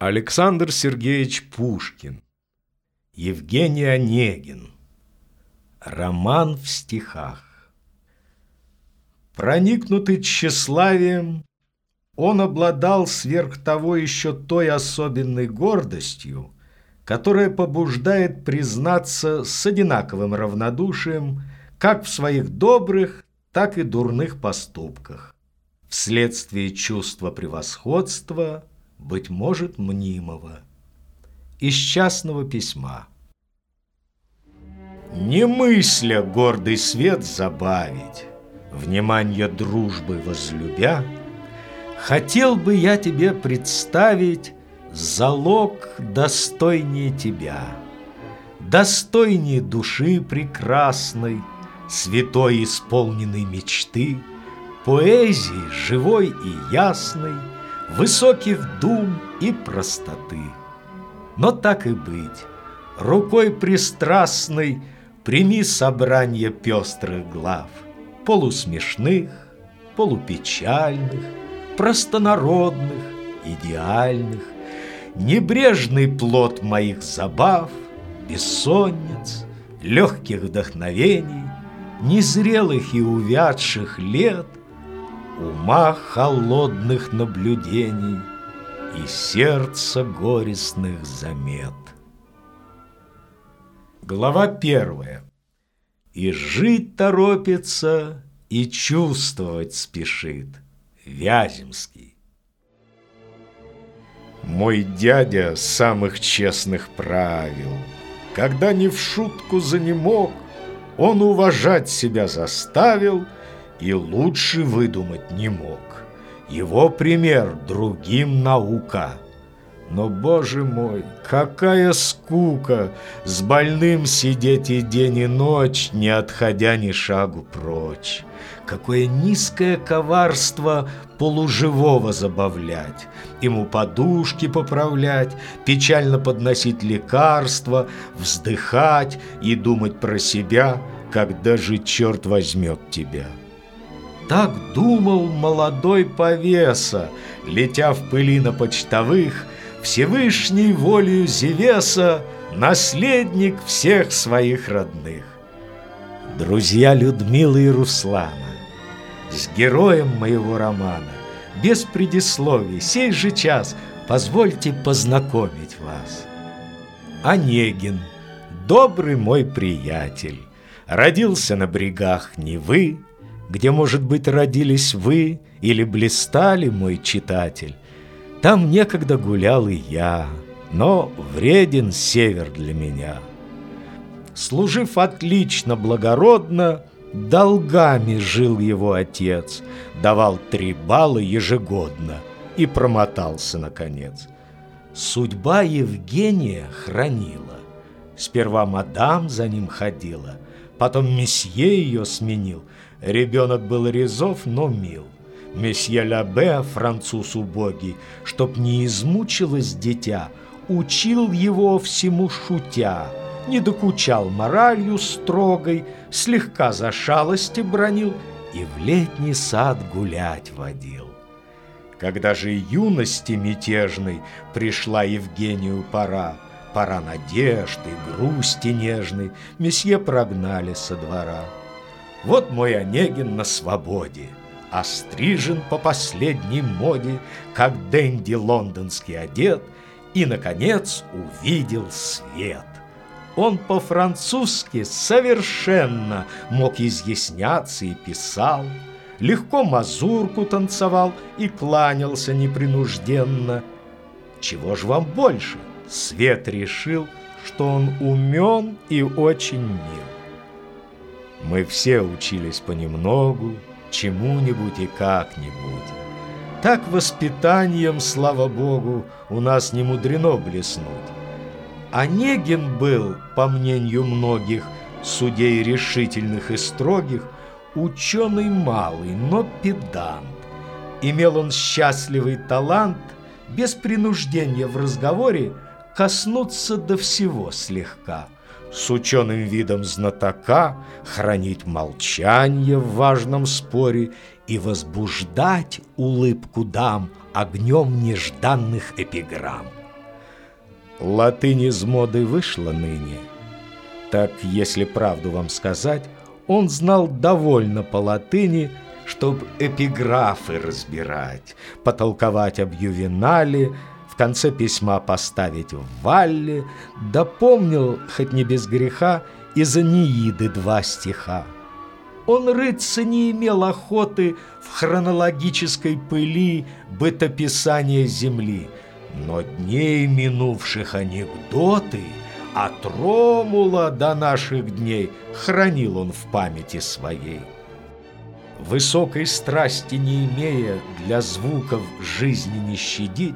Александр Сергеевич Пушкин Евгений Онегин. Роман в стихах. Проникнутый тщеславием, он обладал сверх того еще той особенной гордостью, которая побуждает признаться с одинаковым равнодушием как в своих добрых, так и дурных поступках, вследствие чувства превосходства, быть может, мнимого. Из частного письма. Не мысля гордый свет забавить, Внимание дружбы возлюбя, Хотел бы я тебе представить Залог достойнее тебя, Достойнее души прекрасной, Святой исполненной мечты, Поэзии живой и ясной, Высоких дум и простоты. Но так и быть, рукой пристрастной Прими собрание пестрых глав, Полусмешных, полупечальных, простонародных, идеальных, Небрежный плод моих забав, бессонниц, легких вдохновений, Незрелых и увядших лет, Ума холодных наблюдений И сердца горестных замет. Глава первая. И жить торопится, и чувствовать спешит. Вяземский. Мой дядя самых честных правил, Когда не в шутку занемог, Он уважать себя заставил И лучше выдумать не мог. Его пример другим наука. Но, боже мой, какая скука С больным сидеть и день и ночь, Не отходя ни шагу прочь. Какое низкое коварство полуживого забавлять, Ему подушки поправлять, печально подносить лекарства, Вздыхать и думать про себя, Когда же черт возьмет тебя. Так думал молодой повеса, Летя в пыли на почтовых, Всевышней волею Зевеса Наследник всех своих родных. Друзья Людмилы и Руслана, с героем моего романа, без предисловий, сей же час позвольте познакомить вас. Онегин, добрый мой приятель, родился на брегах Невы, где, может быть, родились вы или блистали, мой читатель. Там некогда гулял и я, но вреден север для меня. Служив отлично, благородно, Долгами жил его отец, давал три балла ежегодно и промотался, наконец. Судьба Евгения хранила. Сперва мадам за ним ходила, потом месье ее сменил. Ребенок был резов, но мил. Месье Лабе, француз убогий, чтоб не измучилось дитя, учил его всему шутя — не докучал моралью строгой, слегка за шалости бронил и в летний сад гулять водил. Когда же юности мятежной пришла Евгению пора, пора надежды, грусти нежной, месье прогнали со двора. Вот мой Онегин на свободе, острижен по последней моде, как денди лондонский одет, и, наконец, увидел свет. Он по-французски совершенно мог изъясняться и писал, легко мазурку танцевал и кланялся непринужденно. Чего ж вам больше? Свет решил, что он умен и очень мил. Мы все учились понемногу, чему-нибудь и как-нибудь. Так воспитанием, слава Богу, у нас не мудрено блеснуть. Онегин был, по мнению многих, судей решительных и строгих, ученый малый, но педант. Имел он счастливый талант без принуждения в разговоре коснуться до всего слегка, с ученым видом знатока хранить молчание в важном споре и возбуждать улыбку дам огнем нежданных эпиграмм. Латынь из моды вышла ныне. Так, если правду вам сказать, он знал довольно по латыни, чтоб эпиграфы разбирать, потолковать об ювенале, в конце письма поставить в валле, да помнил, хоть не без греха, из Анииды два стиха. Он рыться не имел охоты в хронологической пыли бытописания земли, но дней минувших анекдоты от Ромула до наших дней хранил он в памяти своей. Высокой страсти не имея, для звуков жизни не щадить,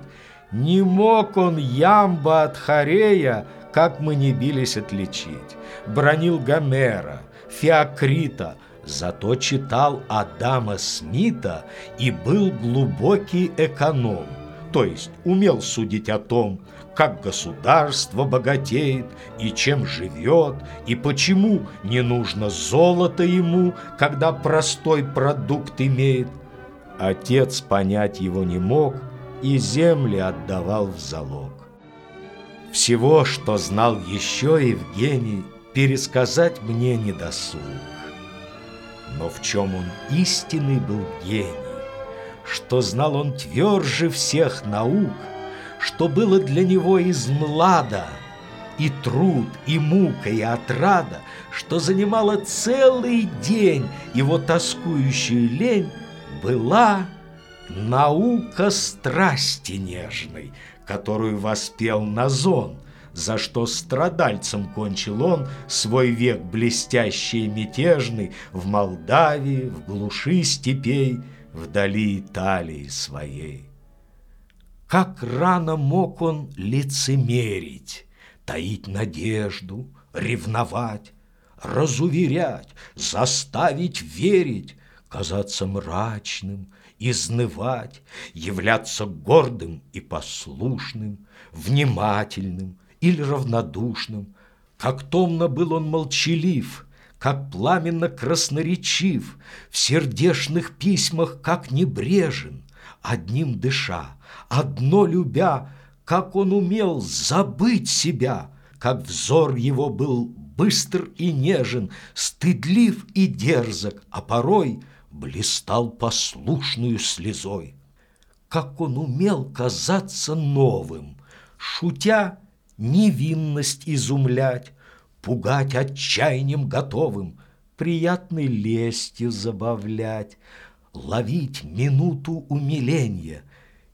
не мог он ямба от Харея, как мы не бились отличить. Бронил Гомера, Феокрита, зато читал Адама Смита и был глубокий эконом, то есть умел судить о том, как государство богатеет и чем живет, и почему не нужно золото ему, когда простой продукт имеет. Отец понять его не мог и земли отдавал в залог. Всего, что знал еще Евгений, пересказать мне не досуг. Но в чем он истинный был гений, что знал он тверже всех наук – что было для него из млада, и труд, и мука, и отрада, что занимало целый день его тоскующую лень, была наука страсти нежной, которую воспел Назон, за что страдальцем кончил он свой век блестящий и мятежный в Молдавии, в глуши степей, вдали Италии своей. Как рано мог он лицемерить, таить надежду, ревновать, разуверять, заставить верить, казаться мрачным, изнывать, являться гордым и послушным, внимательным или равнодушным. Как томно был он молчалив, как пламенно красноречив, в сердешных письмах как небрежен, одним дыша, одно любя, как он умел забыть себя, как взор его был быстр и нежен, стыдлив и дерзок, а порой блистал послушную слезой. Как он умел казаться новым, шутя невинность изумлять, пугать отчаянием готовым, приятной лестью забавлять, ловить минуту умиления,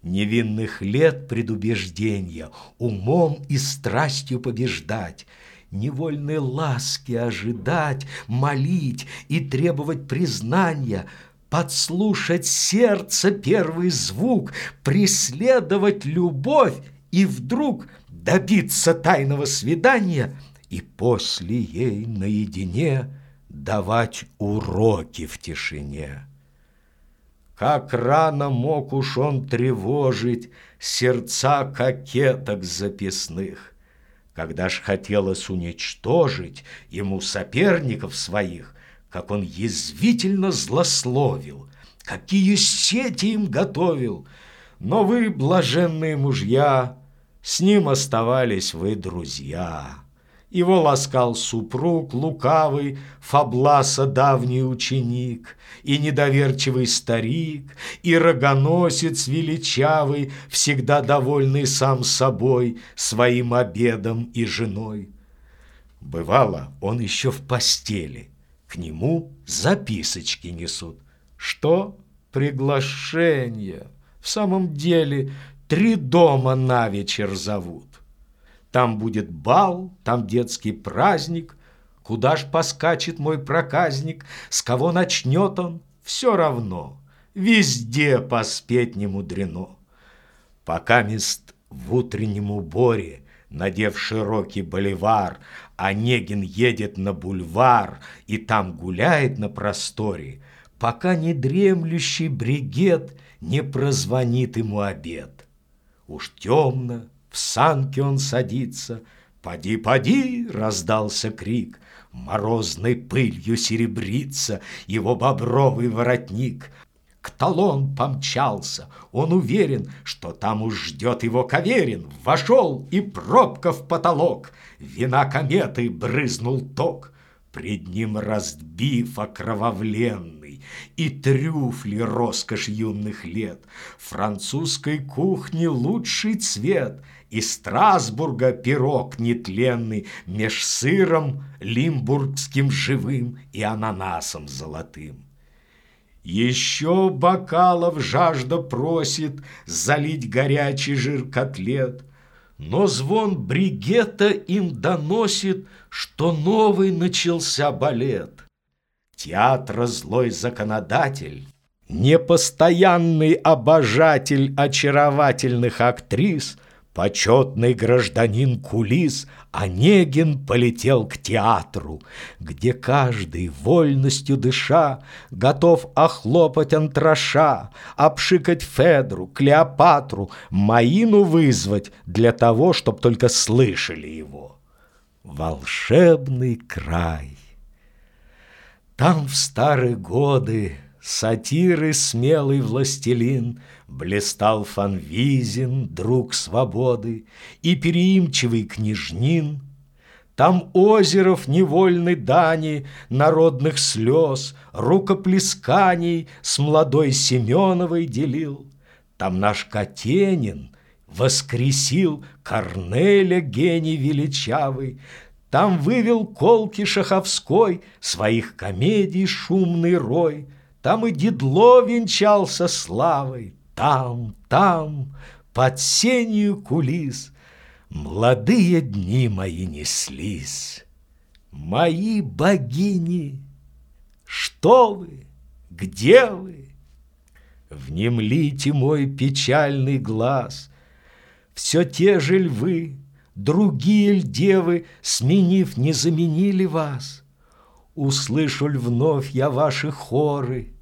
невинных лет предубеждения, умом и страстью побеждать, невольной ласки ожидать, молить и требовать признания, подслушать сердце первый звук, преследовать любовь и вдруг добиться тайного свидания и после ей наедине давать уроки в тишине. Как рано мог уж он тревожить Сердца кокеток записных, Когда ж хотелось уничтожить Ему соперников своих, Как он язвительно злословил, Какие сети им готовил. Но вы, блаженные мужья, С ним оставались вы друзья. Его ласкал супруг лукавый, Фабласа давний ученик, И недоверчивый старик, И рогоносец величавый, Всегда довольный сам собой, Своим обедом и женой. Бывало, он еще в постели, К нему записочки несут. Что? Приглашение. В самом деле, три дома на вечер зовут. Там будет бал, там детский праздник. Куда ж поскачет мой проказник? С кого начнет он? Все равно. Везде поспеть не мудрено. Пока мест в утреннем уборе, Надев широкий боливар, Онегин едет на бульвар И там гуляет на просторе, Пока не дремлющий бригет Не прозвонит ему обед. Уж темно, в санке он садится. «Поди, поди!» — раздался крик. Морозной пылью серебрится Его бобровый воротник. к талон помчался. Он уверен, что там уж ждет его Каверин. Вошел и пробка в потолок. Вина кометы брызнул ток. Пред ним разбив окровавленный И трюфли роскошь юных лет, Французской кухни лучший цвет, И Страсбурга пирог нетленный Меж сыром лимбургским живым И ананасом золотым. Еще бокалов жажда просит Залить горячий жир котлет — но звон бригета им доносит, что новый начался балет. Театра злой законодатель, непостоянный обожатель очаровательных актрис — Почетный гражданин кулис Онегин полетел к театру, Где каждый, вольностью дыша, Готов охлопать антраша, Обшикать Федру, Клеопатру, Маину вызвать Для того, чтоб только слышали его. Волшебный край! Там в старые годы Сатиры смелый властелин Блистал Фанвизин, друг свободы, И переимчивый княжнин. Там озеров невольной дани, Народных слез, рукоплесканий С молодой Семеновой делил. Там наш Катенин воскресил Корнеля гений величавый, Там вывел колки Шаховской Своих комедий шумный рой — там и Дедло венчался славой, Там, там, под сенью кулис Молодые дни мои неслись. Мои богини, что вы, где вы? Внемлите мой печальный глаз, Все те же львы, другие ль девы, Сменив, не заменили вас? Услышу ль вновь я ваши хоры,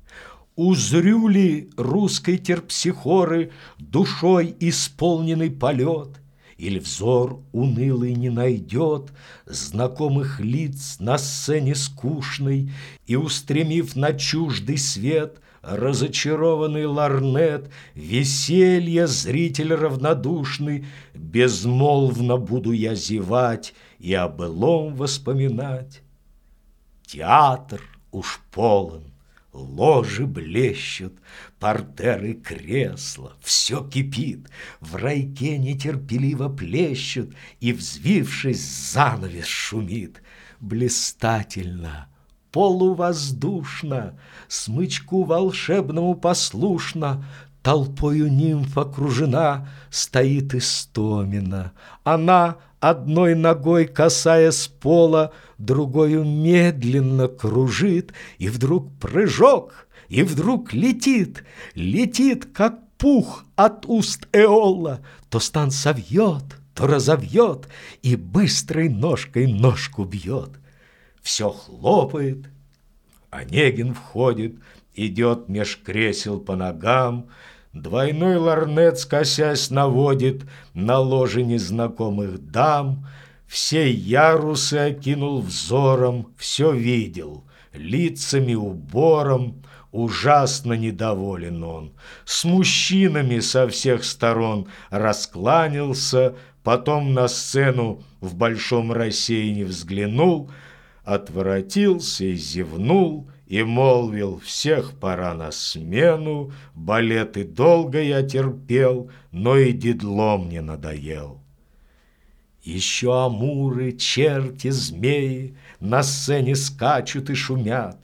Узрю ли русской терпсихоры Душой исполненный полет, Или взор унылый не найдет Знакомых лиц на сцене скучной, И, устремив на чуждый свет, Разочарованный ларнет, Веселье зритель равнодушный, Безмолвно буду я зевать И о былом воспоминать. Театр уж полон, Ложи блещут, портеры кресла, Все кипит, в райке нетерпеливо плещут, И, взвившись, занавес шумит. Блистательно, полувоздушно, Смычку волшебному послушно, Толпою нимф окружена, Стоит истомина. Она, одной ногой касаясь пола, Другою медленно кружит, И вдруг прыжок, и вдруг летит, Летит, как пух от уст Эола, То стан совьет, то разовьет, И быстрой ножкой ножку бьет. Все хлопает, Онегин входит, Идет меж кресел по ногам, Двойной ларнет, скосясь, наводит На ложе незнакомых дам. Все ярусы окинул взором, Все видел, лицами, убором, Ужасно недоволен он. С мужчинами со всех сторон Раскланялся, Потом на сцену в большом рассеянии взглянул, Отворотился и зевнул, и молвил, всех пора на смену, балеты долго я терпел, но и дедло мне надоел. Еще амуры, черти, змеи на сцене скачут и шумят,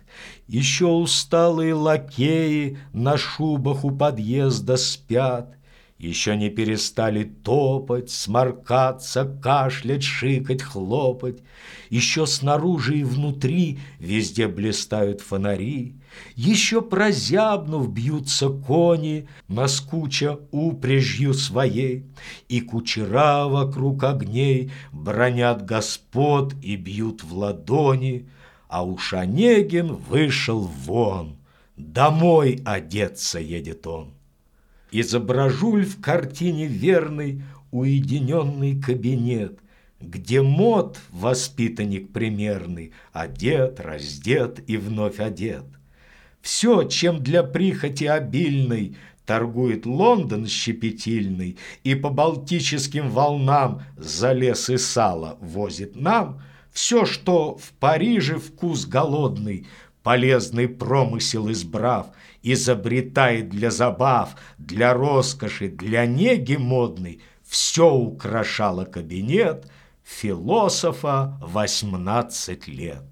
еще усталые лакеи на шубах у подъезда спят, еще не перестали топать, сморкаться, кашлять, шикать, хлопать. Еще снаружи и внутри везде блистают фонари. Еще прозябнув бьются кони, наскуча упряжью своей. И кучера вокруг огней бронят господ и бьют в ладони. А уж Онегин вышел вон, домой одеться едет он. Изображу ль в картине верный уединенный кабинет, Где мод, воспитанник примерный, одет, раздет и вновь одет. Все, чем для прихоти обильной торгует Лондон щепетильный и по балтическим волнам за лес и сало возит нам, все, что в Париже вкус голодный, полезный промысел избрав, изобретает для забав, для роскоши, для неги модной, все украшало кабинет философа 18 лет.